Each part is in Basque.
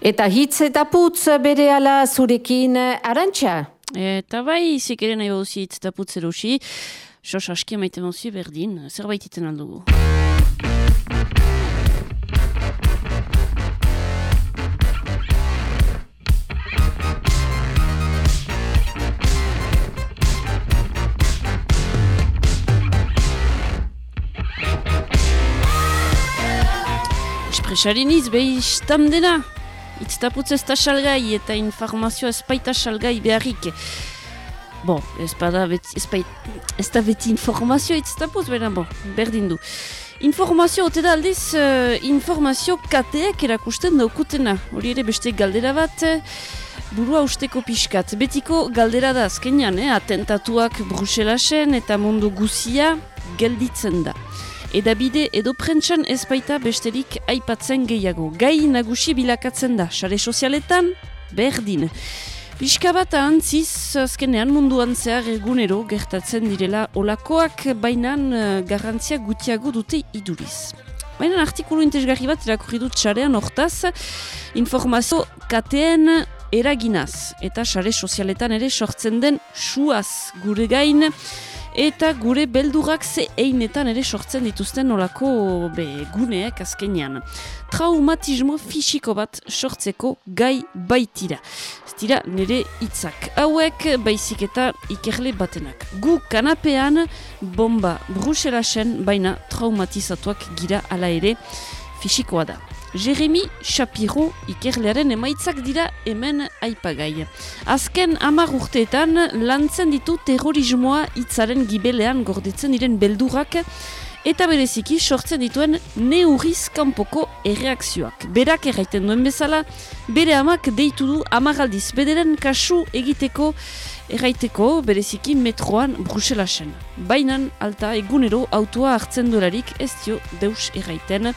Eta hitz eta putz bere ala zurekin arantxa? Eta bai, zikere nahi bauzi hitz eta putz erosi, sos aski amaiten bauzi berdin, zerbait iten aldugu. Espresaren iz, behi istam dena, Itztaputz ez salgai eta informazioa ez baita salgai beharrik. Bon, ez, bada beti, ez, bait, ez da beti informazio itztaputz, bera, bon, berdin du. Informazio, ote da aldiz, uh, informazio kateak erakusten daukutena. Hori ere beste galdera bat, burua usteko pixkat. Betiko galdera da azkenean, eh? atentatuak Bruselasen eta mundu guzia gelditzen da edabide edo prentsan ezpaita besterik aipatzen gehiago. Gai nagusi bilakatzen da, sare sozialetan, berdin. Piska bat ahantziz, azkenean munduan zehar egunero gertatzen direla olakoak bainan uh, garrantzia gutiago dute iduriz. Baina artikulu intezgarri bat irakurri dut sarean hortaz, informazio kateen eraginaz eta sare sozialetan ere sortzen den suaz gure gain, eta gure beldurrak ze einetan ere sortzen dituzten olako be, guneak azkenean. Traumatismo fisiko bat sortzeko gai baitira. Ez dira nire hitzak hauek baizik eta ikerle batenak. Gu kanapean bomba bruselasen baina traumatizatuak gira ala ere fisikoa da. Jeremy Shapiro ikerlearen emaitzak dira hemen aipagai. Azken amar urteetan lantzen ditu terrorismoa hitzaren gibelean gordetzen diren beldurak eta bereziki sortzen dituen neurriz kanpoko erreakzioak. Berak erraiten duen bezala, bere amak deitu du amaraldiz bederen kasu egiteko erraiteko bereziki metroan Bruselasen. Bainan alta egunero autoa hartzen dolarik ez dio deus erraiten,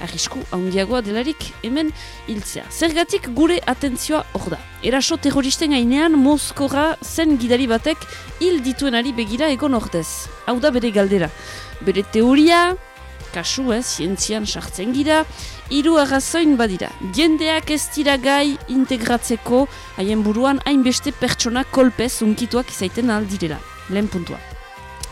arrisku handiagoa delarik hemen hiltzea. Zergatik gure atentzioa hor da. Eraso terroristen gainean Moskora zen gidari batek hil dituenari begira egon ordez. Hau da bere galdera. Bere teoria, kasu ez, zientzian sartzen gira, hiru arrazoin badira. Jendeak ez dira gai integratzeko haien buruan hainbeste pertsona kolpez unkituak izaiten aldirela. Lehen puntua.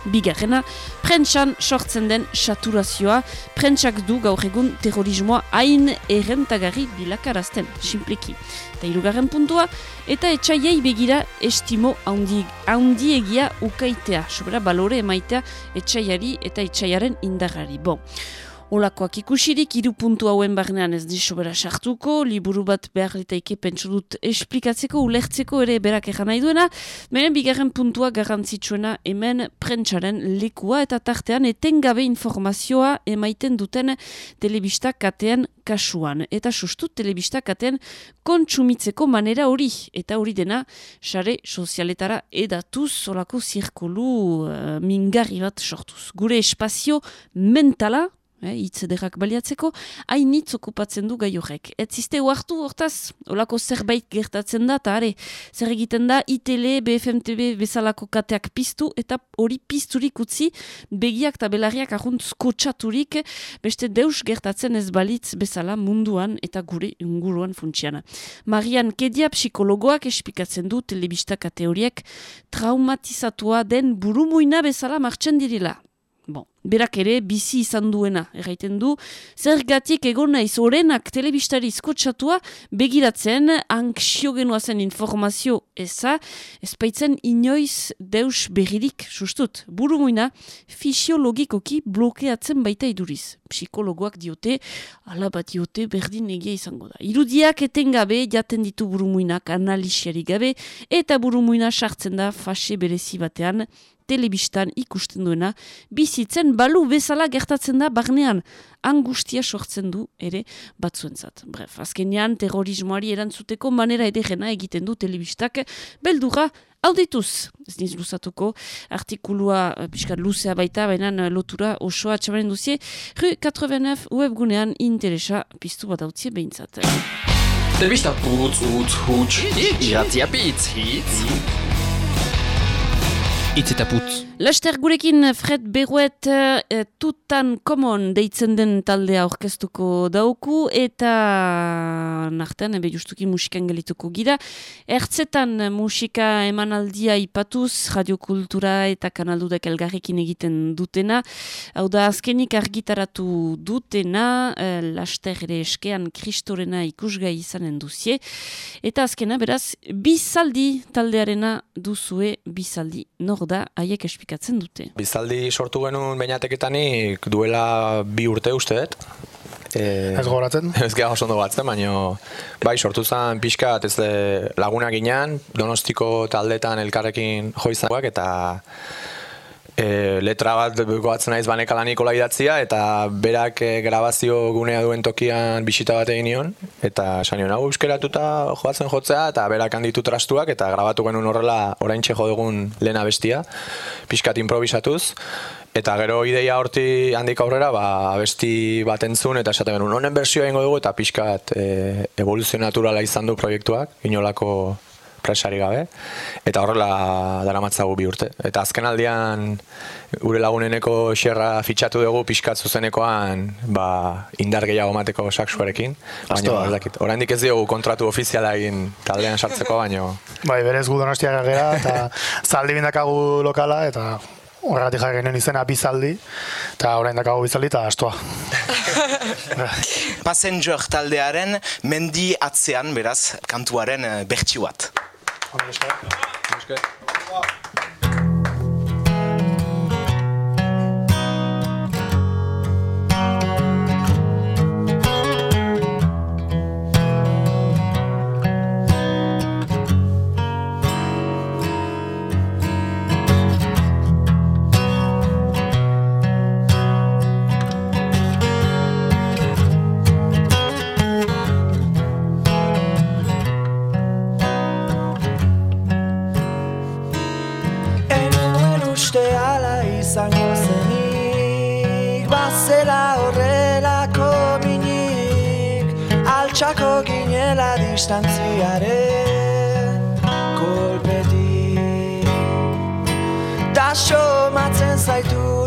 Bigarrena, prentsan sortzen den saturazioa, prentsak du gaur egun terrorismoa hain errentagarri bilakarazten, simpliki. Eta irugarren puntua, eta etxaiei begira estimo haundi, egia ukaitea, sobera balore emaitea etxaiari eta etxaiaren indarrari. Bon. Olakoak ikusirik, iru puntu hauen barnean ez diso bera sartuko, liburu bat behar litaike pentsu dut esplikatzeko, ulertzeko ere berak egan nahi duena, menen bigarren puntua garrantzitsuena hemen prentsaren lekua eta tartean etengabe informazioa emaiten duten telebista katean kasuan. Eta sustu telebista katean kontsumitzeko manera hori, eta hori dena, sare sozialetara edatuz, olako zirkulu uh, mingarri bat sortuz. Gure espazio mentala, eh, hitz ederrak baliatzeko, hainitz okupatzen du gai horrek. Ez ziste huartu hortaz, olako zerbait gertatzen da, eta are, zer egiten da, ITL, BFMTB bezalako kateak piztu, eta hori pizturik utzi, begiak eta belarriak ahunt skotxaturik, beste deus gertatzen ez balitz bezala munduan eta gure inguruan funtsiana. Marian Kedia psikologoak espikatzen du telebista kateoriek traumatizatua den burumuina bezala martxen direla. Berak ere bizi izan duena, erraiten du, zergatik egon naiz orenak telebistari izkotxatua begiratzen, anksio genuazen informazio eza, ezpaitzen inoiz deus berririk, sustut, buru muina, fisiologikoki blokeatzen baita iduriz. Psikologoak diote, ala bat diote berdin egia izango da. Irudiak etengabe jaten ditu buru muinak analiziari gabe, eta buru muina sartzen da fase berezi batean, telebistan ikusten duena, bizitzen balu bezala gertatzen da barnean angustia sortzen du ere batzuentzat. Bref, azkenean terrorismoari erantzuteko manera ere jena egiten du telebistak beldura audituz. Ez niz luzatuko, artikulua uh, piskat luzea baita, baina lotura osoa txamaren duzie, ru 89 webgunean interesa piztu bat hautzie behintzat. Telebista putz, utz, hutz, hitz, hitz, hitz, hitz, hitz, hitz, Laster gurekin Fred Beruet uh, tutan komon deitzen den taldea orkestuko dauku eta nartean ebe justuki musikan gelituko gira. Ertzetan musika emanaldia ipatuz, radiokultura eta kanaldudek elgarrekin egiten dutena. Hau da azkenik argitaratu dutena, uh, laster ere eskean kristorena ikusgai izanen duzie. Eta azkena beraz, bizaldi taldearena duzue bizaldi. Nor da, haiek espik irudikatzen dute. Bizaldi sortu genuen bainateketanik duela bi urte uste dut. E, ez goratzen? Ez gara oso ondo batzen, baina bai sortu zen pixka ez laguna ginean, donostiko taldetan elkarrekin joizakoak eta e, letra bat goatzen naiz banekalaniko idatzia eta berak e, grabazio gunea duen tokian bisita bat egin nion eta esan nion hau euskeratuta joatzen jotzea eta berak handitu trastuak eta grabatu genuen horrela orain txejo dugun lehena bestia pixkat improvisatuz Eta gero ideia horti handik aurrera, ba, abesti bat entzun, eta esaten genuen, honen bersioa ingo dugu, eta pixkat e, evoluzio naturala izan du proiektuak, inolako presari gabe, eta horrela daramatzagu bi urte. Eta azken aldian, gure laguneneko xerra fitxatu dugu pixkat zuzenekoan ba, indar gehiago mateko saksuarekin. Baina, oraindik ez diogu kontratu ofiziala egin taldean sartzeko, baino... Bai, berez gu donostia gara, eta zaldi bindakagu lokala, eta horregatik jarri genuen izena bizaldi, eta orain dakago bizaldi eta astoa. Passenger taldearen mendi atzean, beraz, kantuaren bertsi bat. Namaskar. Namaskar. Txako ginela distantziaren kolpetik. Da somatzen zaitut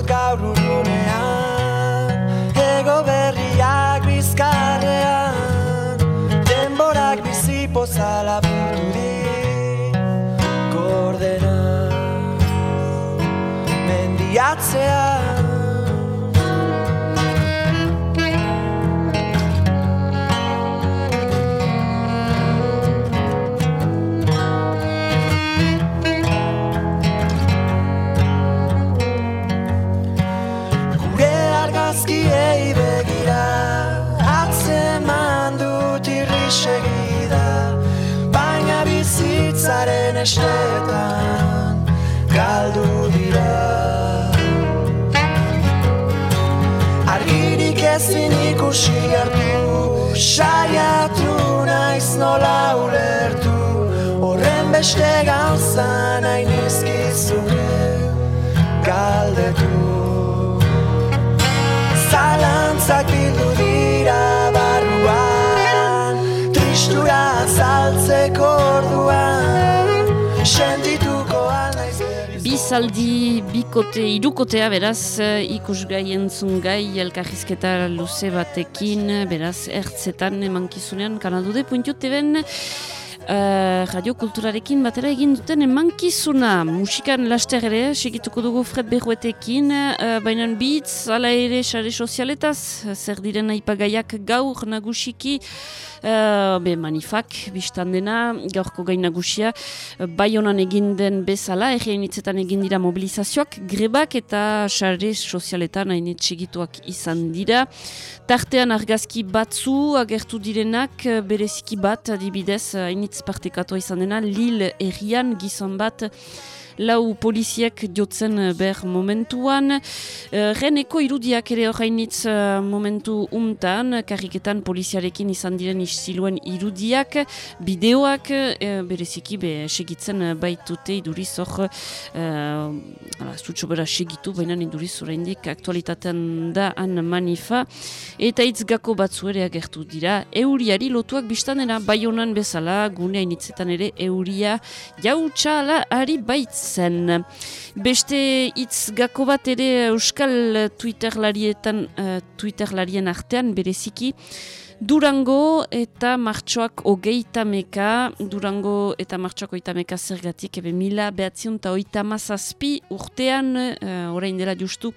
estetan galdu dira. Argirik ezin ikusi hartu Saiatu naiz nola ulertu. Horren beste gauza nahi galdetu. Zalantzak bildu dira barruan Tristura zaltzeko orduan Bizaldi bikote, irukotea beraz ikusgai entzungai elkarrizketa luze batekin beraz ertzetan emankizunean kanadude puntu teben Uh, radio kulturarekin batera egin duten emankizuna. Musikan laster ere segituko dugu Fred Berruetekin uh, baina bitz ala ere sare sozialetaz zer diren aipagaiak gaur nagusiki Uh, be manifak, biztan dena, gaurko gain nagusia, uh, bai honan egin den bezala, egin hitzetan egin dira mobilizazioak, grebak eta xarre sozialetan hain izan dira. Tartean argazki batzu agertu direnak, uh, bereziki bat, adibidez, hain partekatu izan dena, Lille errian gizon bat, lau poliziek jotzen eh, ber momentuan. Uh, reneko irudiak ere horreinitz uh, momentu untan, karriketan poliziarekin izan diren isiluen irudiak, bideoak uh, bereziki be segitzen baitute iduriz hor uh, zutxo bera segitu, baina iduriz oraindik aktualitatean da han manifa, eta hitz gako batzu ere agertu dira, euriari lotuak biztanera bai honan bezala, gune hainitzetan ere euria jautxala ari baitz zen. Beste hitz gako bat ere Euskal Twitterlarietan, uh, Twitterlarien artean bereziki, Durango eta martxoak hogeita meka, Durango eta martxoak hogeita meka zergatik, ebe mila behatzion eta hogeita mazazpi urtean, uh, orain dela justu,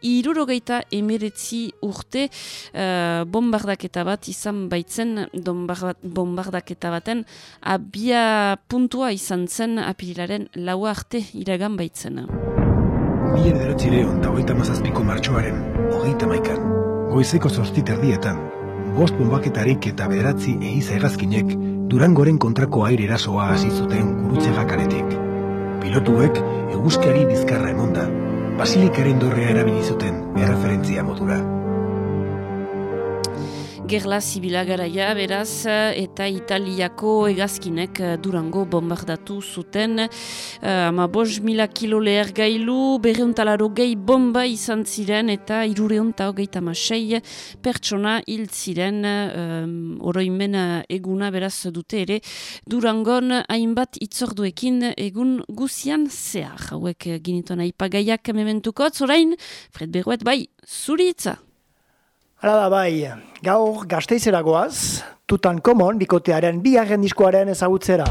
irurogeita emeretzi urte uh, bombardaketa bat izan baitzen, bombardaketa baten, abia puntua izan zen apirilaren laua arte iragan baitzen. Mila ederatzireon eta hogeita martxoaren, hogeita maikan, goizeko zortzit erdietan, bost bombaketarik eta bederatzi egiza egazkinek Durangoren kontrako aire erasoa hasi zuten gurutze jakaretik. Pilotuek eguzkiari bizkarra emonda, basilikaren dorrea erabili zuten erreferentzia modura. Gerla zibila garaia, beraz, eta Italiako egazkinek eh, Durango bombardatu zuten. Uh, ama bos mila kilo leher gailu, berreuntalaro gehi bomba izan ziren, eta irureunta hogeita masei pertsona hil ziren, um, oroimen eguna beraz dute ere, Durangon hainbat itzorduekin egun guzian zehar. Hauek ginitona ipagaiak mementuko, zorain, Fred Berroet, bai, zuritza! Hala da bai, gaur gazteizera goaz, tutan komon bikotearen biharren diskoaren ezagutzera.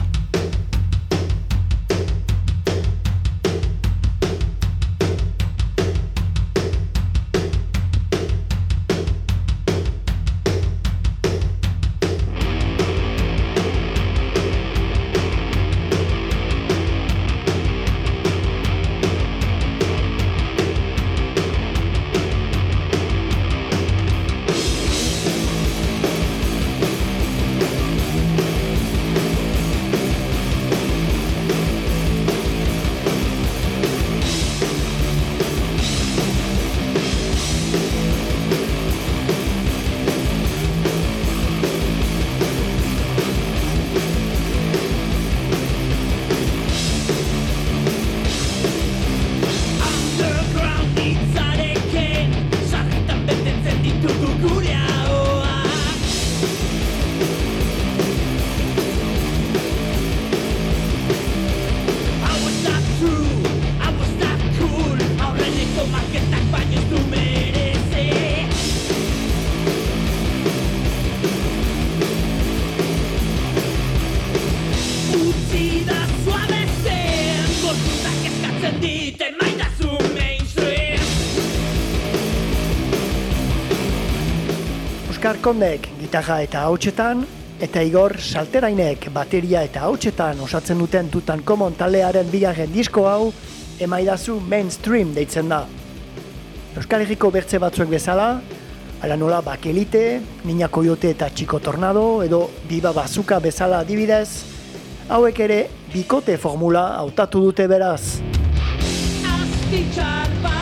Kondek gitarra eta hautsetan, eta Igor Salterainek bateria eta hautsetan osatzen duten tutan komon talearen bigarren disko hau, emaidazu mainstream deitzen da. Euskal Herriko bertze batzuek bezala, ala nola bakelite, nina koyote eta txiko tornado, edo biba bazuka bezala adibidez, hauek ere bikote formula hautatu dute beraz. be tried by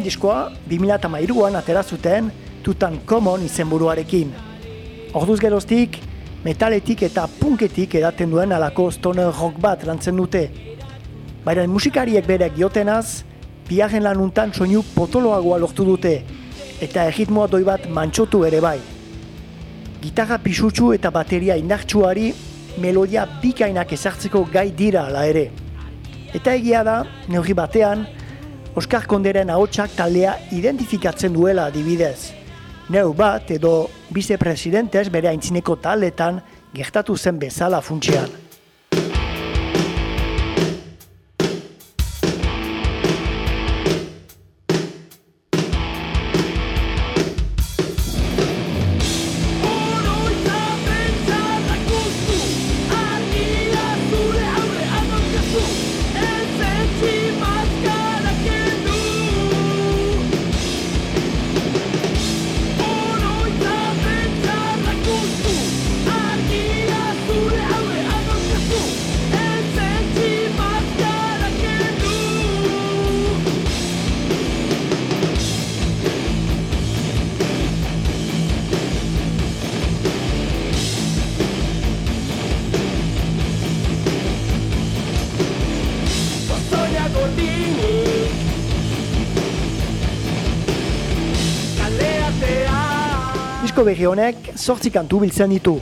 lehen diskoa 2008an atera zuten tutan common izenburuarekin. Orduz geroztik, metaletik eta punketik edaten duen alako stoner rock bat lantzen dute. Baina musikariek berek giotenaz, biaren lanuntan soinu potoloagoa lortu dute, eta egitmoa doi bat mantxotu ere bai. Gitarra pisutsu eta bateria indartsuari melodia bikainak ezartzeko gai dira ala ere. Eta egia da, neurri batean, Oskar Konderen ahotsak taldea identifikatzen duela adibidez. Neu bat edo vicepresidentes bere aintzineko taldetan gertatu zen bezala funtsian. Berri honek zortzi kantu biltzen ditu.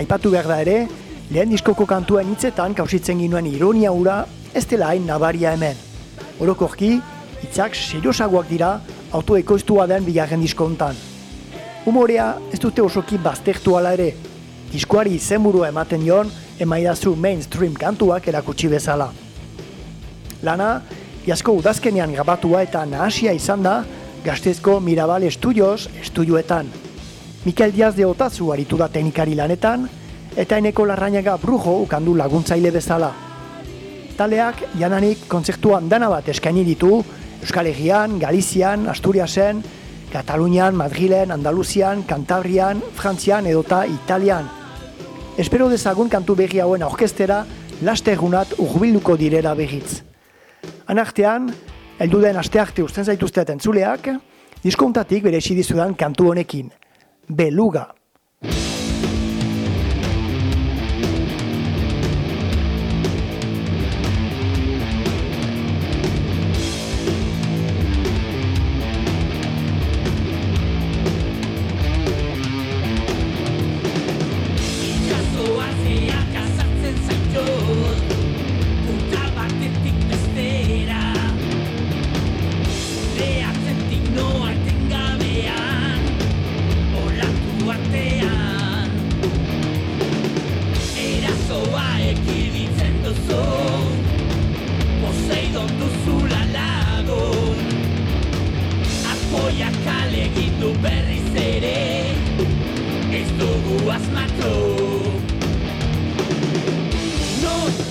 Aipatu behar da ere, lehen diskoko kantuen hitzetan kausitzen ginuen ironia ura ez dela hain nabaria hemen. Orokorki, hitzak seriosagoak dira autoekoiztua den bigarren disko hontan. Humorea ez dute osoki baztertu ala ere. Diskoari izenburua ematen dion, emaidazu mainstream kantuak erakutsi bezala. Lana, jasko udazkenean grabatua eta nahasia izan da, gaztezko Mirabal Estudios estudioetan. Mikel Diaz de Otazu aritu da teknikari lanetan, eta eneko larrainaga brujo ukandu laguntzaile bezala. Taleak jananik kontzertuan dana bat eskaini ditu, Euskal Herrian, Galizian, Asturiasen, Katalunian, Madrilen, Andaluzian, Kantabrian, Frantzian edota Italian. Espero dezagun kantu berri hauen orkestera, laste egunat urbilduko direra berriz. Anartean, heldu den astearte usten zaituztet entzuleak, diskontatik bere dizudan kantu honekin. Beluga.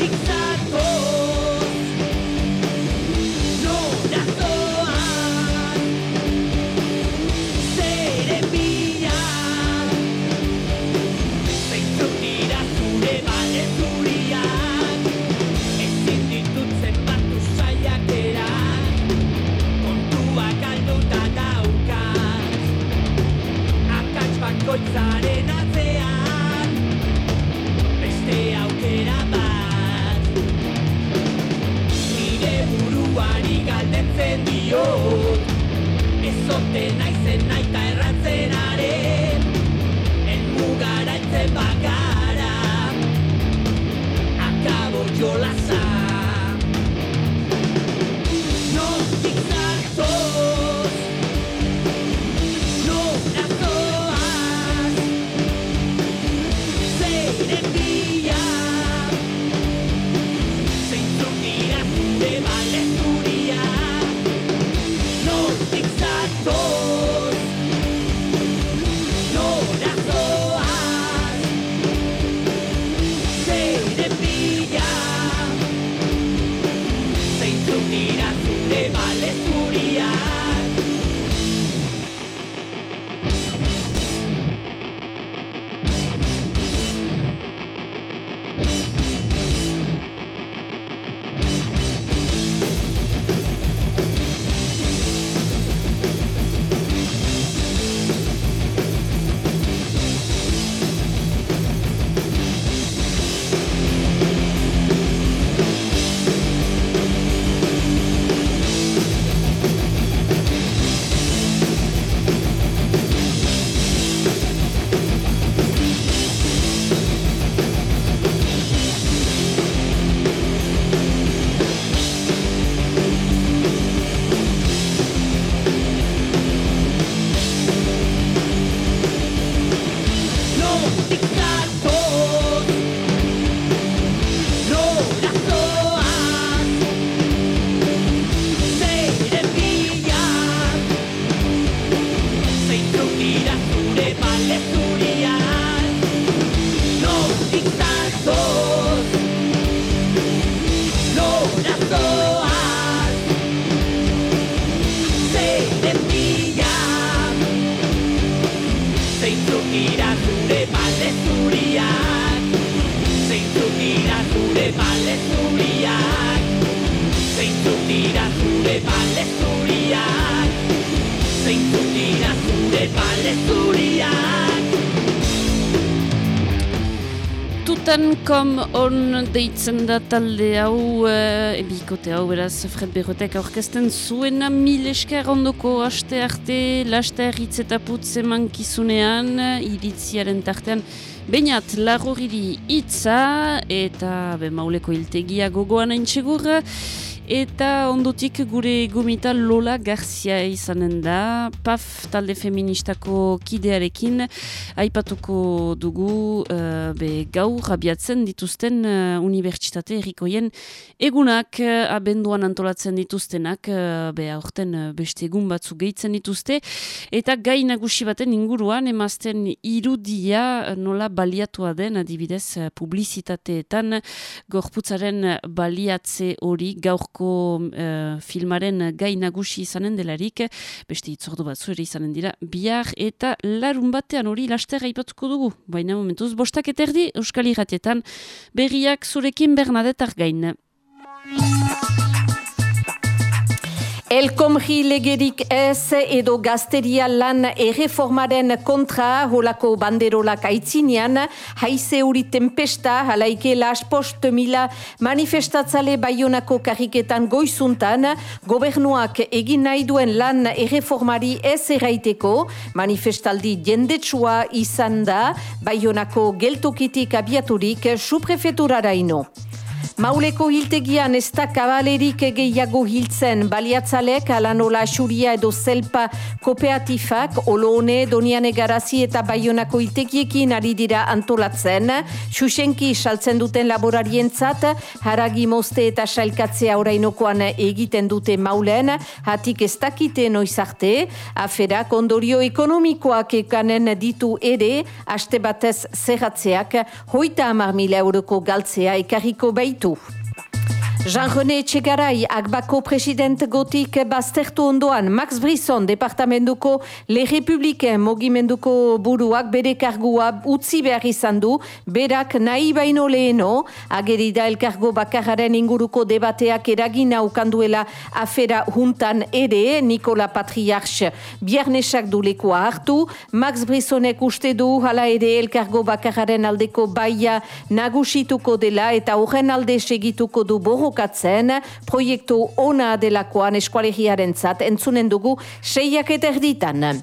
King Santo. Tutankom on deitzen da talde. Hau, uh, ebikote hau, beraz, Fred Berrotek aurkezten zuena mil esker ondoko aste arte, laster hitz eta putz eman iritziaren tartean, Beinat, lagoriri hitza eta be mauleko hiltegia gogoan hain Eta ondotik gure gomita Lola Garzia izanen da, PAF talde feministako kidearekin, aipatuko dugu uh, be gaur abiatzen dituzten uh, unibertsitate errikoien egunak. Uh, abenduan antolatzen dituztenak, uh, be aurten uh, beste egun batzu gehitzen dituzte, eta gai nagusi baten inguruan emazten irudia nola baliatua den adibidez publizitateetan. Gorputzaren baliatze hori gaur uh, filmaren gai nagusi izanen delarik, beste itzordu batzu ere izanen dira, bihar eta larun batean hori laster aipatuko dugu. Baina momentuz, bostak eterdi Euskal Iratietan berriak zurekin Bernadetar gain. Elkomri legerik ez edo gazteria lan erreformaren kontra holako banderolak aitzinean, haize hori tempesta, halaike las post mila manifestatzale baionako kariketan goizuntan, gobernuak egin nahi duen lan erreformari ez erraiteko, manifestaldi jendetsua izan da, baionako geltokitik abiaturik suprefeturara ino. Mauleko hiltegian ez da kabalerik gehiago hiltzen. Baliatzalek alanola xuria edo zelpa kooperatifak oloone, doniane garazi eta baionako hiltegiekin ari dira antolatzen. Xuxenki saltzen duten laborarientzat, haragi moste eta sailkatzea orainokoan egiten dute maulen, hatik ez dakite noizarte, afera kondorio ekonomikoak ekanen ditu ere, haste batez zerratzeak, hoita amar mila euroko galtzea ekarriko baitu ditu. Jean-René Txegarai, akbako president gotik baztertu ondoan, Max Brisson, departamentuko Le Republike mogimenduko buruak bere kargua utzi behar izan du, berak nahi baino leheno, agerida elkargo bakararen inguruko debateak eragina ukanduela afera juntan ere, Nikola Patriarch. Biarnesak dulekoa hartu, Max Brissonek uste du hala ere elkargo bakararen aldeko baia nagusituko dela eta horren alde segituko du borro borrokatzen proiektu ona delakoan eskualegiaren zat entzunen dugu seiak eta erditan.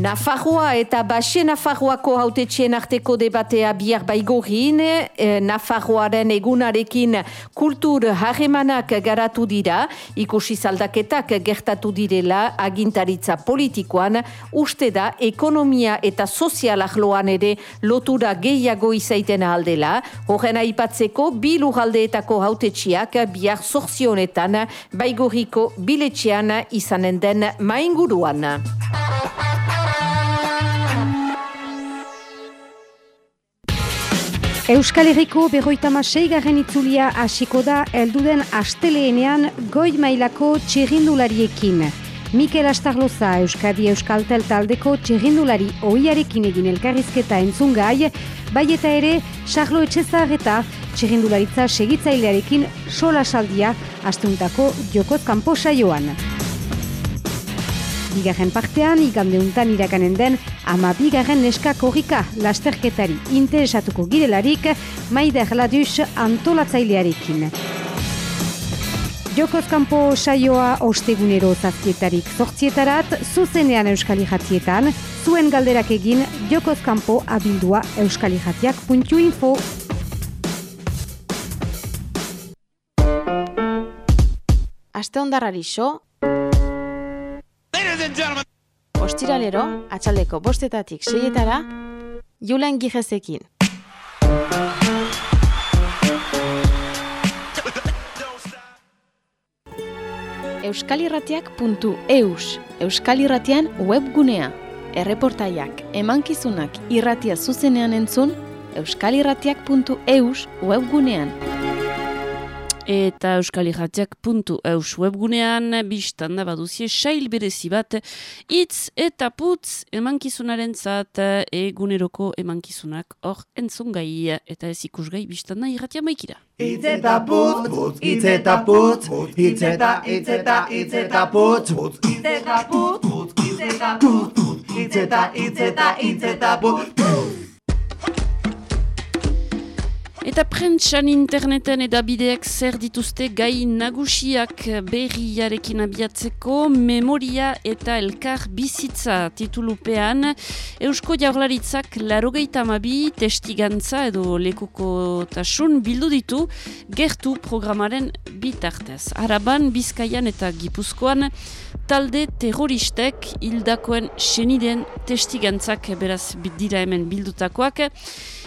Nafarroa eta Baxi Nafarroako hautetxien arteko debatea bihar baigorin, e, Nafarroaren egunarekin kultur harremanak garatu dira, ikusi zaldaketak gertatu direla agintaritza politikoan, uste da ekonomia eta sozialak loan ere lotura gehiago izaiten aldela, horren aipatzeko bi lujaldeetako hautetxiak bihar zorzionetan baigoriko biletxean izanen den mainguruan. Euskal Herriko berroitama seigarren itzulia hasiko da elduden asteleenean goi mailako txirrindulariekin. Mikel Astarloza Euskadi Euskaltel taldeko txirrindulari oiarekin egin elkarrizketa entzun gai, bai eta ere, Charlo Etxezar eta txirrindularitza segitzailearekin sola saldia astuntako jokoz kanpo saioan. Bigarren partean, igandeuntan irakanen den, ama bigarren neska korrika lasterketari interesatuko girelarik, maider ladus antolatzailearekin. Jokoz kanpo saioa ostegunero zazkietarik zortzietarat, zuzenean euskali jatietan, zuen galderak egin Jokoz kanpo abildua euskali jatiak puntu info. Aste ondarrari so, Ostiralero, atxaldeko bostetatik seietara, Julen Gijezekin. Euskalirratiak.eus Euskal Irratian webgunea. Erreportaiak, emankizunak irratia zuzenean entzun, euskalirratiak.eus webgunean eta euskalirratiak.eus webgunean biztan da baduzie sail berezi bat itz eta putz emankizunaren zat eguneroko emankizunak hor entzun gai eta ez ikusgai biztan da irratia maikira. Itz eta putz, itz eta putz, itz eta, itz eta, itz eta putz, itz eta putz, itz eta putz, itz eta, itz eta, itz eta putz, Eta prentsan interneten edabideak zer dituzte gai nagusiak berriarekin abiatzeko memoria eta elkar bizitza titulupean Eusko Jaurlaritzak larogeita amabi testigantza edo lekuko tasun bildu ditu gertu programaren bitartez. Araban, Bizkaian eta Gipuzkoan talde terroristek hildakoen seniden testigantzak beraz dira hemen bildutakoak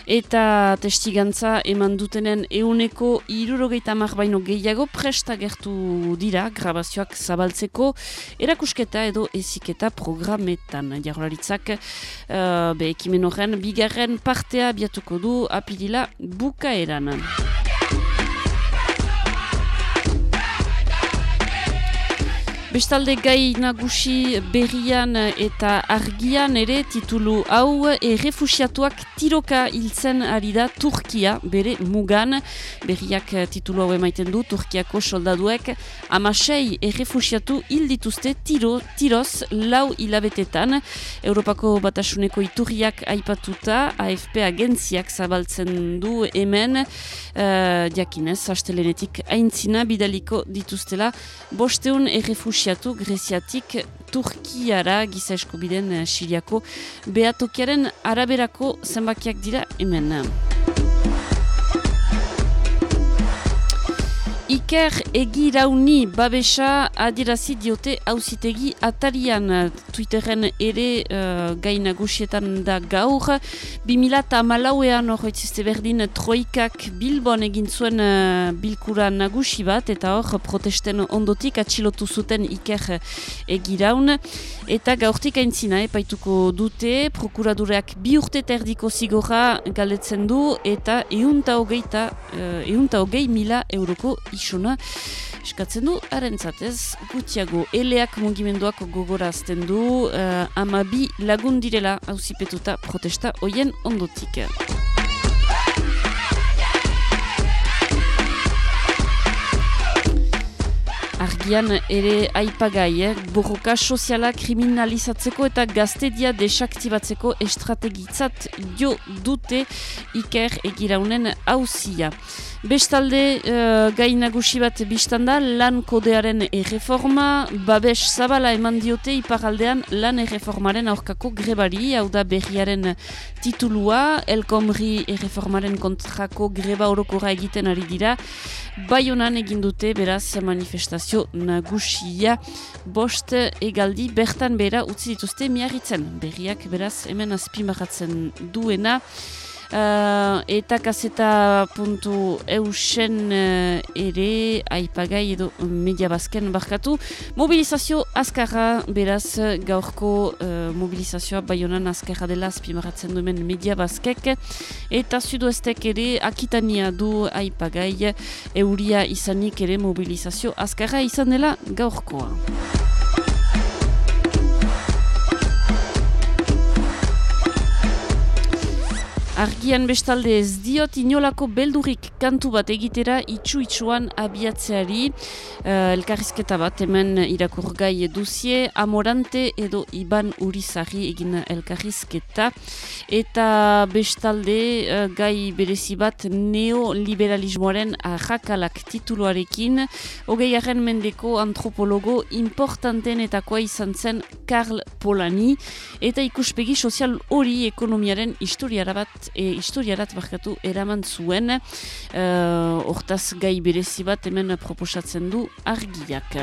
eta testigantza eman dutenen euneko irurogeita mar baino gehiago prestagertu dira grabazioak zabaltzeko erakusketa edo eziketa programetan jarlaritzak uh, be ekimen horren bigarren partea biatuko du apidila bukaeran. Bestalde gai nagusi berrian eta argian ere titulu hau errefusiatuak tiroka hiltzen ari da Turkia bere mugan. Berriak titulu hau emaiten du Turkiako soldaduek amasei errefusiatu hil dituzte tiro, tiroz lau hilabetetan. Europako batasuneko iturriak aipatuta AFP agentziak zabaltzen du hemen uh, diakinez, hastelenetik aintzina bidaliko dituztela bosteun errefusiatu errefusiatu Greziatik Turkiara giza eskubiden uh, Siriako behatokiaren araberako zenbakiak dira hemen. Iker egirauni babesa adirazi diote hauzitegi atarian Twitterren ere uh, gai nagusietan da gaur. 2000 eta malauean horretzizte berdin troikak bilbon egin zuen uh, bilkura nagusi bat eta hor protesten ondotik atxilotu zuten Iker egiraun. Eta gaurtik aintzina epaituko dute, prokuradureak bi urte terdiko zigorra galetzen du eta eunta hogeita, uh, eunta hogei mila euroko isuna eskatzen du, arentzatez, gutiago eleak mugimenduak gogorazten du, uh, ama bi lagun direla hauzipetuta protesta hoien ondotik. Argian ere aipagai, eh? borroka soziala kriminalizatzeko eta gaztedia desaktibatzeko estrategitzat jo dute iker egiraunen hauzia. Bestalde, uh, gai nagusi bat biztanda, lan kodearen erreforma, babes zabala eman diote iparaldean lan erreformaren aurkako grebari, hau da berriaren titulua, elkomri erreformaren kontrako greba orokora egiten ari dira, bai honan egin dute beraz manifestazio nagusia, bost egaldi bertan bera utzi dituzte miarritzen, berriak beraz hemen azpimaratzen duena, Uh, eta kaseta puntu eusen uh, ere aipagai edo media bazken barkatu. Mobilizazio azkarra beraz gaurko uh, mobilizazioa baionan azkarra dela azpimaratzen duen media bazkek. Eta sudoestek ere akitania du aipagai euria izanik ere mobilizazio azkarra izan dela gaurkoa. Argian bestalde ez diot inolako beldurik kantu bat egitera itxu-itxuan abiatzeari. Uh, elkarrizketa bat hemen irakurgai duzie Amorante edo Iban Urizari egin elkarrizketa. Eta bestalde uh, gai berezi bat neoliberalismoaren ahakalak tituluarekin hogei arren mendeko antropologo importanten eta koa izan zen Karl Polani eta ikuspegi sozial hori ekonomiaren historiara bat e, historiarat barkatu eraman zuen. E, hortaz gai berezi bat hemen proposatzen du argiak.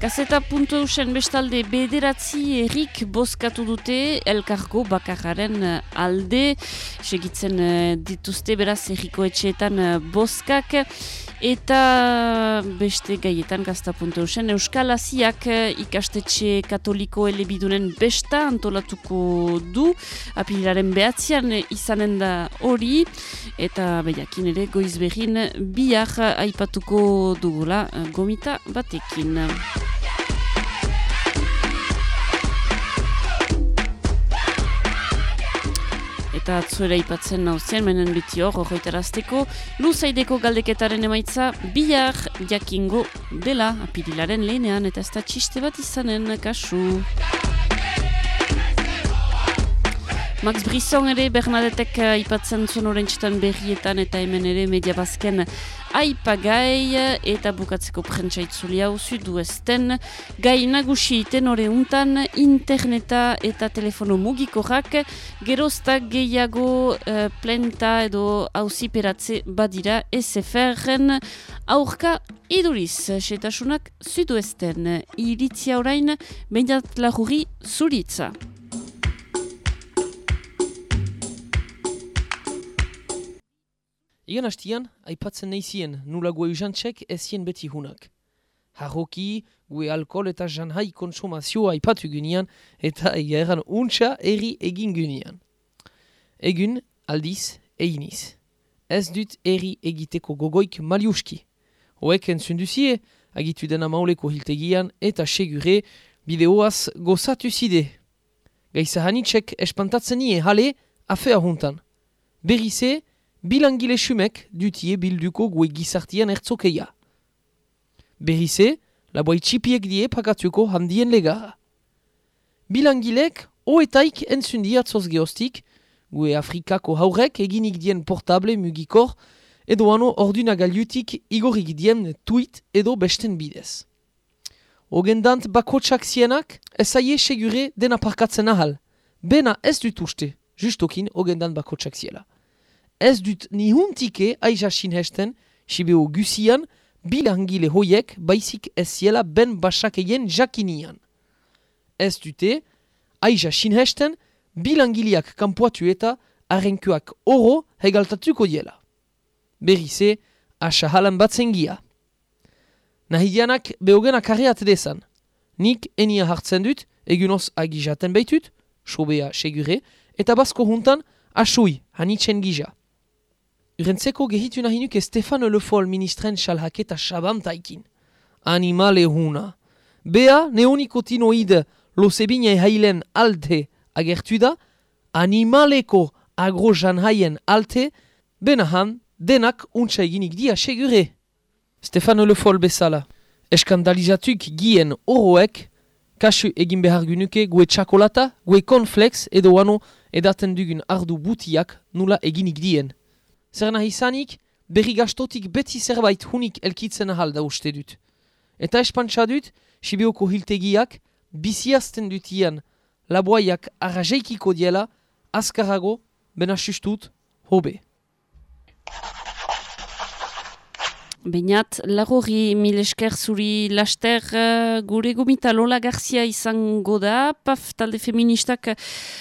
Gazeta puntu eusen bestalde bederatzi errik bozkatu dute elkargo bakararen alde. Segitzen dituzte beraz erriko etxeetan bozkak Eta beste gaietan gaztapuntu zen, Euskal Aziak eh, ikastetxe katoliko elebidunen besta antolatuko du, apilaren behatzean izanen da hori, eta behiakin ere goizberin bihar aipatuko dugula eh, gomita batekin. Eta atzuera ipatzen nauzien, menen biti hor, horretarazteko, luzaideko galdeketaren emaitza, bihar jakingo dela, apirilaren lehenean, eta ez da txiste bat izanen, kasu. Max Brisson ere Bernadetek uh, ipatzen zuen orentxetan berrietan eta hemen ere media bazken aipagai eta bukatzeko prentsaitzuli hau zudu ezten gai nagusi tenore untan interneta eta telefono mugikorrak geroztak gehiago uh, plenta edo hausiperatze badira SFR-en aurka iduriz setasunak zudu ezten iritzia orain behinat laguri zuritza. Igan hastian, aipatzen nahi zien, nula gue usantzek ezien beti hunak. Harroki, gue alkohol eta janhai konsumazioa aipatu gynian eta egeran untsa eri egin gynian. Egun, aldiz, einiz. Ez dut eri egiteko gogoik maliuski. Hoek entzunduzie, agitu dena mauleko hiltegian eta segure bideoaz gozatu zide. Gaiza hanitzek espantatzen nie hale afea juntan. Berrize, bilangile xumek dutie bilduko gue gizartian ertzokeia. Berrize, laboi txipiek die pakatuko handien lega. Bilangilek, oetaik entzundi atzoz geostik, gue Afrikako haurek eginik dien portable mugikor, edo ano orduna galiutik igorik dien tweet edo besten bidez. Ogendant bakotsak zienak, ez aie segure dena parkatzen ahal. Bena ez dut uste, justokin ogendant bakotsak ziela ez dut nihuntike aiza sinhesten, sibeo gusian, bilangile hoiek baizik ez ziela ben basakeien jakinian. Ez dute, aiza sinhesten, bilangileak kanpoatu eta arrenkuak oro hegaltatuko diela. Berrize, asa halan batzen gia. Nahidianak behogenak karriat dezan. Nik enia hartzen dut, egunoz agizaten baitut, sobea segure, eta basko juntan, asui, hanitzen gija. Urentzeko gehitu nahi nuke Stefano Lefol ministren salhaketa sabantaikin. Animale huna. Bea neonikotinoide losebine hailen alte agertu da, animaleko agrojan haien alte, benahan denak untsa eginik dia segure. Stefano Lefol bezala. Eskandalizatuk gien oroek, kasu egin behar gunuke gue txakolata, gue konflex edo ano edaten dugun ardu butiak nula eginik dien. Zer nahi izanik, berri gastotik beti zerbait hunik elkitzen ahal da uste dut. Eta espantsa dut, Sibioko hiltegiak, biziazten dut ian, laboaiak arrazeikiko diela, azkarago, bena sustut, hobe. Beinat, lagori mil esker zuri laster uh, gure gomita Lola Garzia izango da, paf talde feministak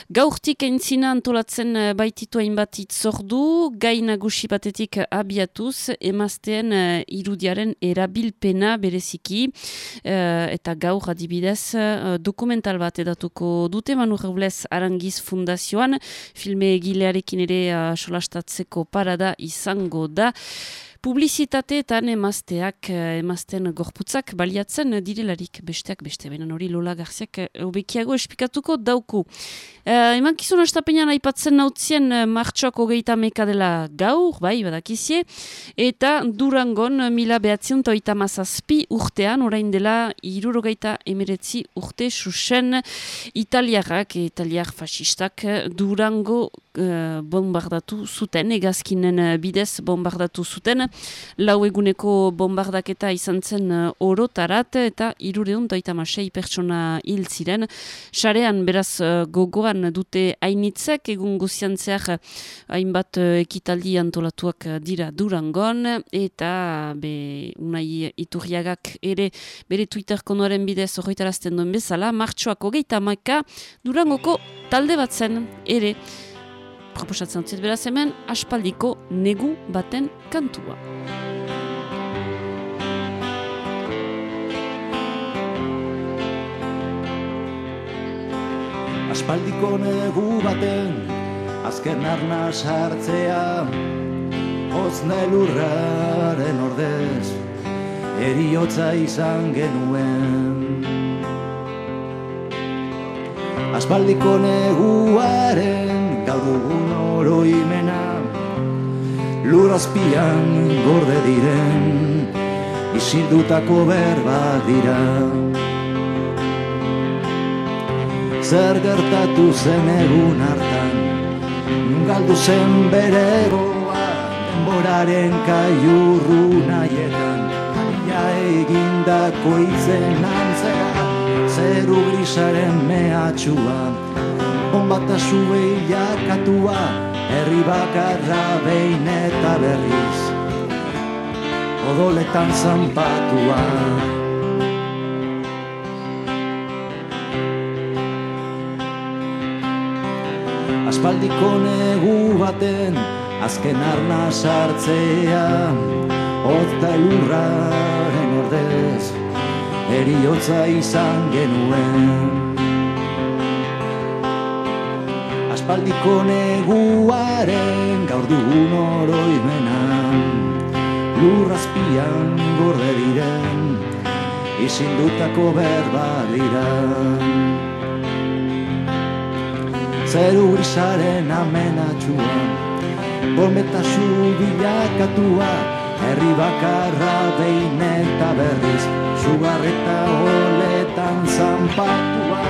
gaurtik entzina antolatzen uh, baititu hainbat itzordu, gaina gusi batetik abiatuz, emazteen uh, irudiaren erabilpena bereziki, eta gaur adibidez dokumental bat edatuko dute, Manu Robles Arangiz Fundazioan, filme egilearekin ere solastatzeko parada izango da, Publizitateetan emazteak, eh, emazten gorputzak baliatzen direlarik besteak beste, benen hori Lola Garziak eh, obekiago espikatuko dauku. E, eman kizun astapenean aipatzen nautzien martxoak hogeita meka dela gaur, bai, badakizie, eta durangon mila behatzion toita mazazpi urtean, orain dela irurogeita emeretzi urte susen italiarrak, italiar fasistak durango bombardatu zuten, egazkinen bidez bombardatu zuten, lau eguneko bombardaketa izan zen uh, orotarat eta irureun doita masei pertsona hil ziren. Sarean beraz uh, gogoan dute hainitzek egun uh, hainbat ekitaldi antolatuak dira durangon eta be, unai iturriagak ere bere Twitter konoaren bidez horretarazten duen bezala, martxoak hogeita maika durangoko talde bat zen ere proposatzen dut beraz hemen aspaldiko negu baten kantua. Aspaldiko negu baten azken arna sartzea Ozne lurraren ordez eriotza izan genuen Aspaldiko neguaren dugun oroimena Lurazpian gorde diren Isildutako berba dira. Zer gertatu zen egun hartan Galdu zen bere goa Denboraren kaiurru nahietan. Aia egindako izen antzera Zeru grisaren mehatxua Bombata jakatua Herri bakarra behin eta berriz. Odoletan zanpatua. Aspaldiko negu baten azken arna sartzea Ota elurraren ordez eriotza izan genuen Aspaldiko neguaren gaur dugun oroimenan Lurrazpian gorde diren izindutako berba dira zeru grisaren amenatxua Bometasu bilakatua Herri bakarra behin eta berriz Sugarreta oletan zanpatua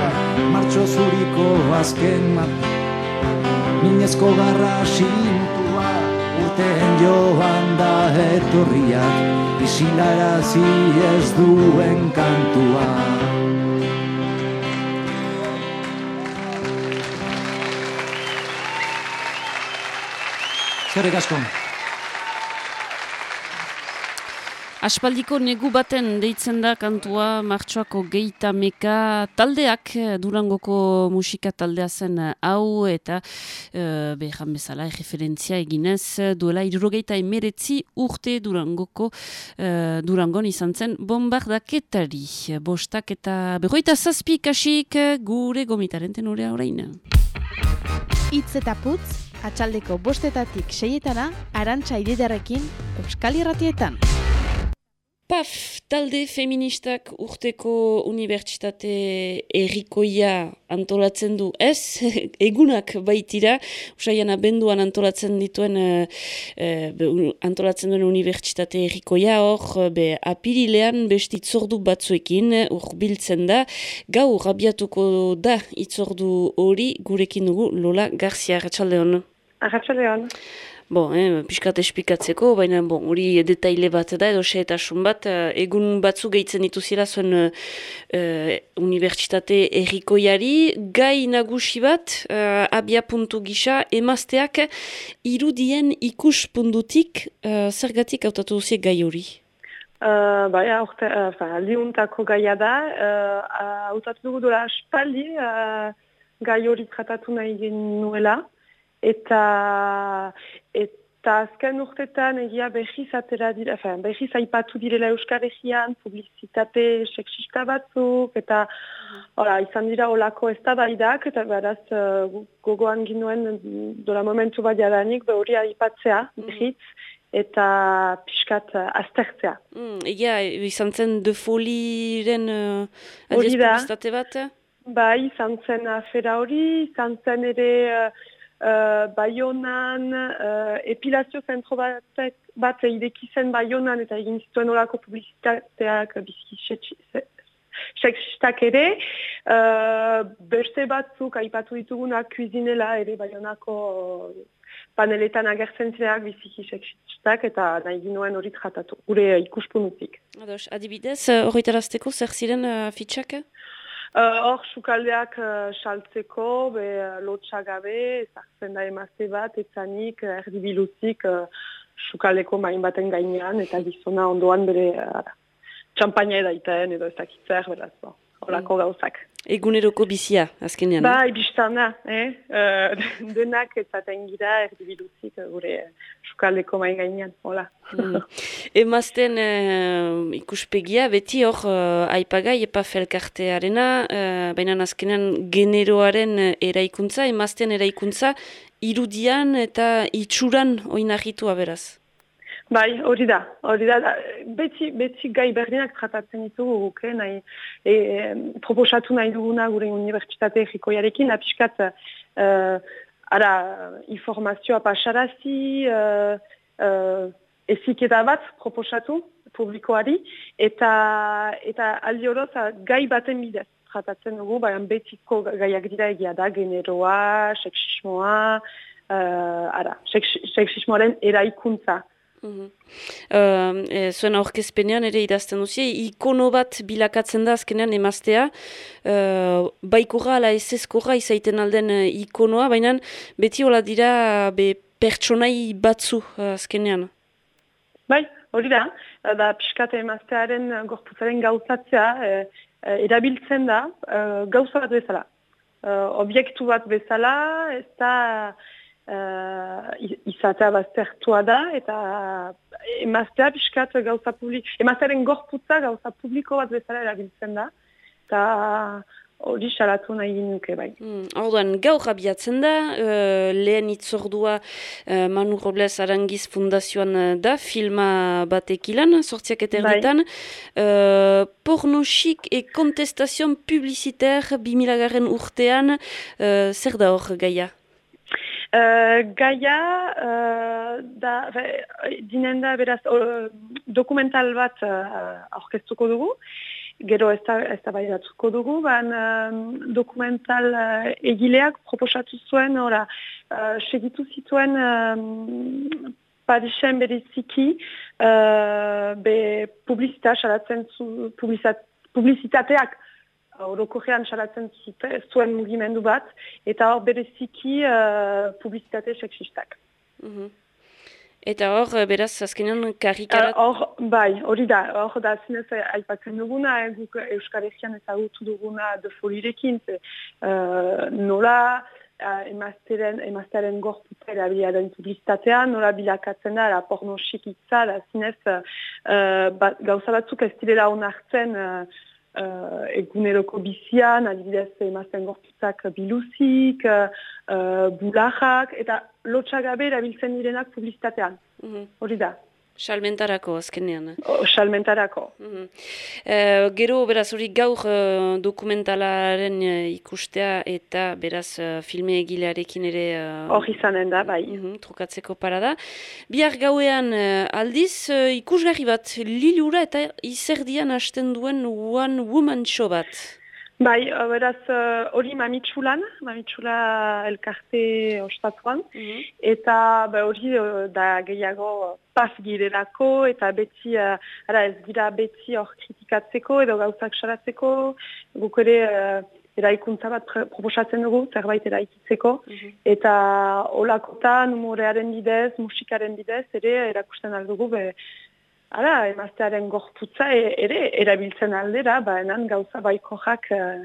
Martxo zuriko azken mat Minezko garra sintua Urten joan da etorriak Isilarazi ez duen kantua Zerrik asko. Aspaldiko negu baten deitzen da kantua martxoako geita meka taldeak Durangoko musika taldea zen hau eta uh, behan bezala referentzia eginez duela irrogeita emeretzi urte Durangoko uh, Durangon izan zen bombardaketari bostak eta berroita zazpi kasik gure gomitaren tenore orain. Itz eta putz atxaldeko bostetatik seietana, arantxa ididarekin, Euskal Irratietan. PAF, talde feministak urteko unibertsitate errikoia antolatzen du. Ez, egunak baitira, usaian abenduan antolatzen dituen, uh, antolatzen duen unibertsitate errikoia hor, be, apirilean besti itzordu batzuekin, ur biltzen da, gau rabiatuko da itzordu hori, gurekin dugu Lola Garzia, ratxalde honu. Bon, eh, piskat espikatzeko, baina hori detaile bat da, edo seetasun bat, eh, egun batzu gehitzen dituzila zuen uh, unibertsitate errikoiari, gai nagusi bat, uh, abia puntu gisa, emazteak irudien ikuspundutik uh, zergatik hautatu duzie gai hori? Uh, bai, aurte, uh, liuntako gaia da, uh, dugu dola aspaldi uh, gai hori tratatu nahi genuela, eta eta azken urtetan egia behiz atera dira, enfin, behiz aipatu direla Euskal Herrian, publizitate seksista batzuk, eta ora, izan dira olako ez da eta beraz uh, gogoan ginuen dola momentu bat jadanik, hori aipatzea mm. behiz, eta pixkat uh, aztertzea. Mm, egia, izan zen de foliren uh, bat? Bai, izan zen afera hori, izan zen ere... Uh, uh, Bayonan uh, epilazio zentro bat, bat idekizen Bayonan eta egin zituen olako publizitateak bizki seksistak ere. Uh, beste batzuk aipatu ditugunak kuizinela ere Bayonako paneletan agertzen zireak biziki seksistak eta nahi ginoen hori tratatu, gure ikuspunutik. Ados, adibidez, hori tarazteko zer ziren uh, fitxak? Uh, hor, uh, sukaldeak uh, saltzeko, be, uh, lotxa gabe, ezartzen da emazte bat, etzanik, erdibiluzik, sukaldeko main baten gainean, eta gizona ondoan bere txampaina edaiten, edo ezakitzer, beraz, bo, horako mm. gauzak. Eguneroko bizia, azkenean. Ba, ibistan da, eh? Uh, denak ezaten gira, erdibiluzik, gure sukaldeko main gainean, hola. Mm. Emazten uh, ikuspegia, beti hor uh, aipagai epa felkartearena, uh, baina azkenan generoaren eraikuntza, emazten eraikuntza, irudian eta itxuran oinahitu aberaz. Bai, hori da, hori da, beti, beti gai berdinak tratatzen ditugu guk, eh, nahi, e, proposatu nahi duguna gure unibertsitate errikoiarekin, apiskat, uh, ara, informazioa pasarazi, uh, uh, eziketa bat proposatu publikoari, eta, eta aldi horoz gai baten bidez tratatzen dugu, baina betiko gaiak dira egia da, generoa, seksismoa, uh, ara, seks, seksismoaren eraikuntza. Mhm. Uh, e, zuen aurkezpenean ere idazten duzie, ikono bat bilakatzen da azkenean emaztea, uh, baikorra ala ezezkorra izaiten alden uh, ikonoa, baina beti hola dira be, pertsonai batzu uh, azkenean. Bai, hori da, da piskate emaztearen gorputzaren gauzatzea e, e, erabiltzen da e, gauza bat bezala. E, objektu bat bezala, ez da uh, izatea baztertua da, eta emaztea pixkat gauza publiko, emaztearen gorputza gauza publiko bat bezala erabiltzen da, eta hori salatu nahi nuke bai. Hmm, Orduan, gaur abiatzen da, uh, lehen itzordua uh, Manu Robles Arangiz Fundazioan da, filma batek ilan, sortziak eta erditan. Bai. Uh, pornoxik e kontestazion publiziter bimilagaren urtean, uh, zer da hor gaia? Gaia, uh, da, dinen da beraz uh, dokumental bat uh, aurkeztuko dugu, gero ez da, ez da bai dugu, ban dokumental uh, egileak proposatu zuen, ora, uh, segitu zituen um, Parisen beriziki, uh, be publizita, salatzen zu, publizitateak, orokorrean salatzen zuen mugimendu bat, eta hor bereziki uh, publizitate seksistak. Mm Eta hor, beraz, azkenean karikarat... Hor, uh, bai, hori da, hor da zinez aipatzen duguna, eh, guk Euskal Herrian ezagutu duguna de folirekin, uh, nola uh, emazteren, emazteren gorputa erabiaren publizitatean, nola bilakatzen da, la porno xikitza, da zinez uh, bat, gauza batzuk ez direla honartzen uh, uh, eguneroko bizian, adibidez emazten gorputzak biluzik, uh, bulajak, eta lotxagabe erabiltzen direnak publizitatean. Mhm. Hori da. Salmentarako, azkenean. salmentarako. Mm gero, beraz, hori gaur uh, dokumentalaren uh, ikustea eta, beraz, uh, filme egilearekin ere... Hori uh, izanen da, bai. Uh trukatzeko parada. Bihar gauean aldiz, ikusgarri bat, lilura eta izerdian hasten duen One Woman Show bat. Bai, beraz, hori uh, mamitsulan, mamitsula elkarte ostatuan, mm eta hori da gehiago paz girelako, eta beti, uh, ara ez gira beti hor kritikatzeko edo gauzak saratzeko, guk ere uh, eraikuntza bat proposatzen dugu, zerbait eraikitzeko, mm eta olakotan, humorearen bidez, musikaren bidez, ere erakusten aldugu, be, Ara, emaztearen gorputza e, ere erabiltzen aldera, ba, enan gauza baiko jak uh,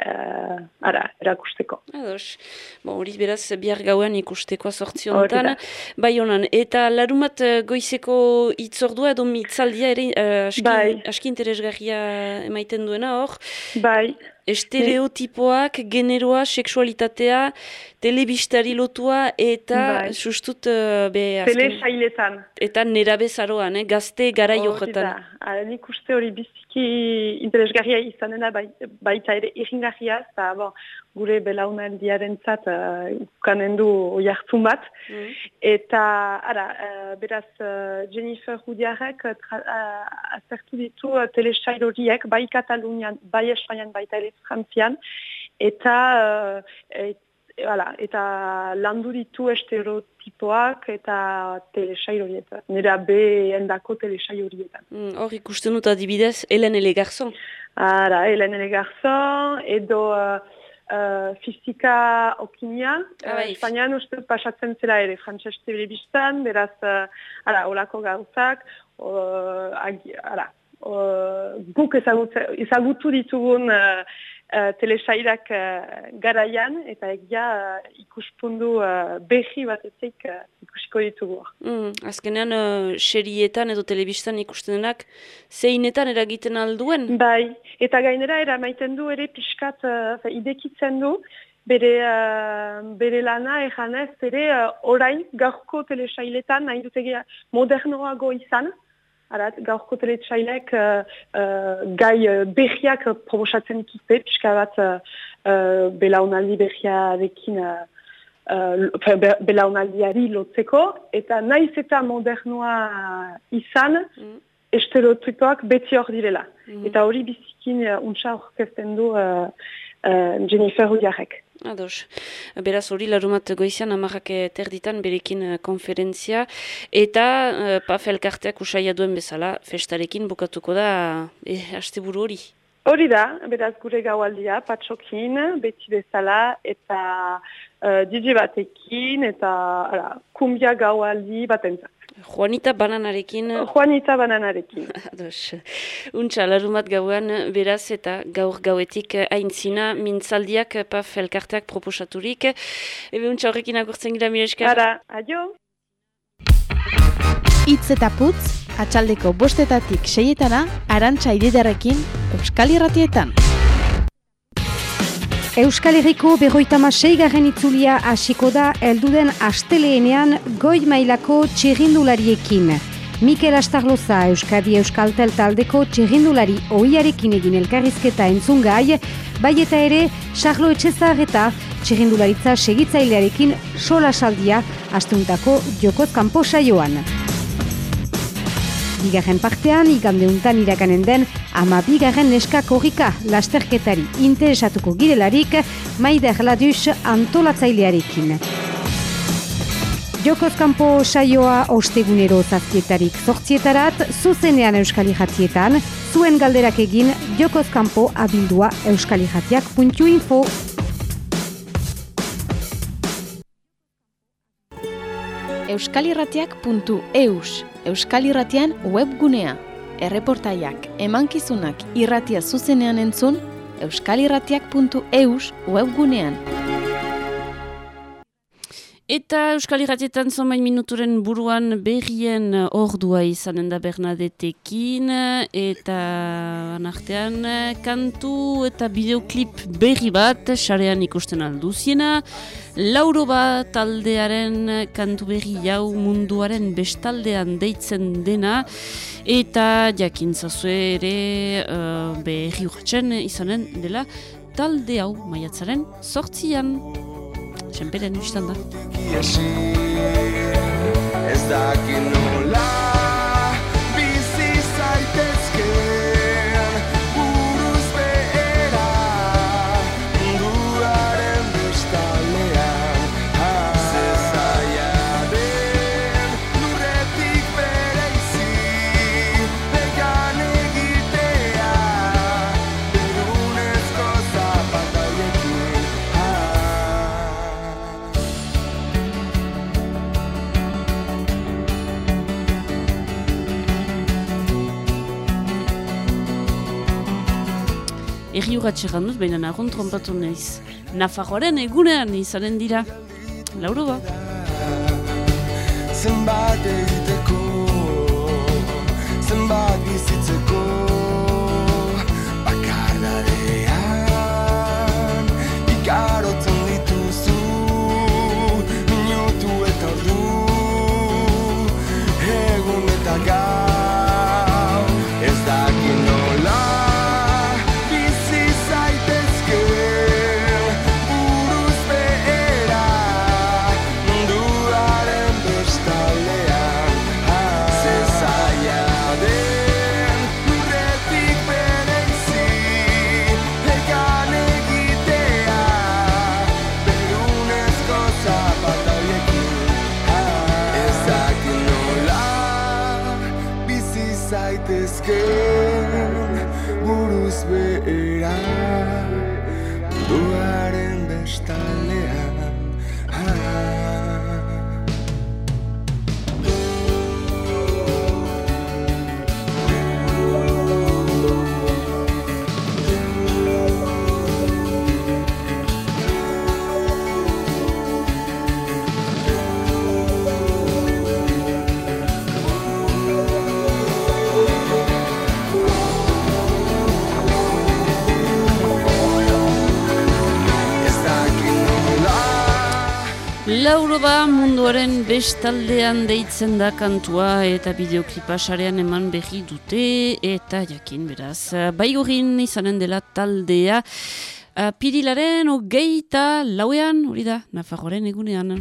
uh, ara, erakusteko. Ados, bon, hori beraz bihar gauen ikusteko sortzi honetan. Bai honan, eta larumat uh, goizeko itzordua edo mitzaldia ere uh, aski, bai. aski interesgarria emaiten duena hor. Bai. Estereotipoak, generoa, seksualitatea, telebistari lotua eta bai. sustut... Uh, be, Telesailetan. Eta nera bezaroan, eh? gazte gara joketan. Hora, nik uste hori biziki interesgarria izanena bai, baita ere irringarria, eta bon, gure belaunaldiaren zat uh, ukanen du oiartzun bat. Mm. Eta, ara, uh, beraz, uh, Jennifer Rudiarek uh, azertu ditu uh, telesail horiek, bai Katalunian, bai Espainian, baita ere Frantzian, eta, uh, et, eta landu ditu estereotipoak eta telesail horietan. Nera be endako telesail horietan. Mm, hor ikusten dut adibidez, Helen Ele Garzon. Ara, Helen Ele Garzon, edo... Uh, uh, fizika okinia, ah, uh, Espainian uste pasatzen zela ere, frantxez telebistan, beraz, uh, ala, olako gauzak, uh, agi, uh, guk ezagutu ditugun uh, uh, telesairak uh, garaian, eta egia uh, ikuspundu uh, behi bat ezik uh, ikusiko ditugu. Mm, azkenean, uh, xerietan edo telebistan ikusten denak, zeinetan eragiten alduen? Bai, eta gainera eramaiten du ere pixkat uh, idekitzen du, bere, uh, bere lana ejanez, ere uh, orain gaurko telesailetan, nahi dutegia modernoago izan, Arat, gaurko teletsailek uh, uh, gai uh, behiak probosatzen dituzte, pixka bat uh, uh, belaunaldi behiarekin uh, uh, belaunaldiari lotzeko, eta naiz eta modernoa izan, mm. estereotipoak beti hor direla. Eta hori bizikin uh, untsa orkesten du uh, uh, Jennifer Udiarek. Ados. Beraz hori larumat goizian amarrak terditan berekin eh, konferentzia eta uh, PAF elkarteak usaila duen bezala festarekin bukatuko da e, asteburu hori. Hori da, beraz gure gaualdia, patxokin, beti bezala, eta uh, DJ batekin, eta ala, kumbia gaualdi batentzat. Juanita bananarekin. Juanita bananarekin. Ados. Untxa, larumat gauan, beraz eta gaur gauetik aintzina, mintzaldiak, paf, elkarteak proposaturik. Ebe untxa horrekin agurtzen gira, mireska. Ara, adio. Itz eta putz, atxaldeko bostetatik seietana, arantxa ididarekin, Euskal Irratietan. Euskal Herriko berroitama seigarren itzulia hasiko da elduden asteleenean goi mailako txirrindulariekin. Mikel Astarloza Euskadi Euskaltel taldeko txirrindulari oiarekin egin elkarrizketa entzungai, bai eta ere, Charlo Etxezar eta txirrindularitza segitzailearekin sola saldia astuntako jokoz kanpo saioan. Bigarren partean, igande untan irakanen den, ama bigarren neska korrika lasterketari interesatuko girelarik, maider ladus antolatzailearekin. Jokozkampo saioa ostegunero zazpietarik zortzietarat, zuzenean euskali jatietan, zuen galderak egin Jokozkampo abildua euskalijatiak.info. euskalirratiak.eus Euskal Irratian webgunea. Erreportaiak, emankizunak irratia zuzenean entzun, euskalirratiak.eus webgunean. Eta Euskal Iratietan zomain minuturen buruan berrien ordua izanen da Bernadetekin eta anartean kantu eta bideoklip berri bat sarean ikusten alduziena. Lauro bat taldearen kantu berri jau munduaren bestaldean deitzen dena eta jakintzazue ere uh, berri urtzen izanen dela talde hau maiatzaren sortzian. Senperen ustan da. Ez dakin Erri urratxeran dut, baina nagon trompatu naiz. Nafarroaren egunean izanen dira. Lauro ba. Zenbat egiteko Zenbat bizitzeko Lauro ba munduaren bestaldean deitzen da kantua eta bideoklipa sarean eman berri dute eta jakin beraz. Baigorin izanen dela taldea. Pirilaren ogeita lauean, hori da, Nafarroaren egunean.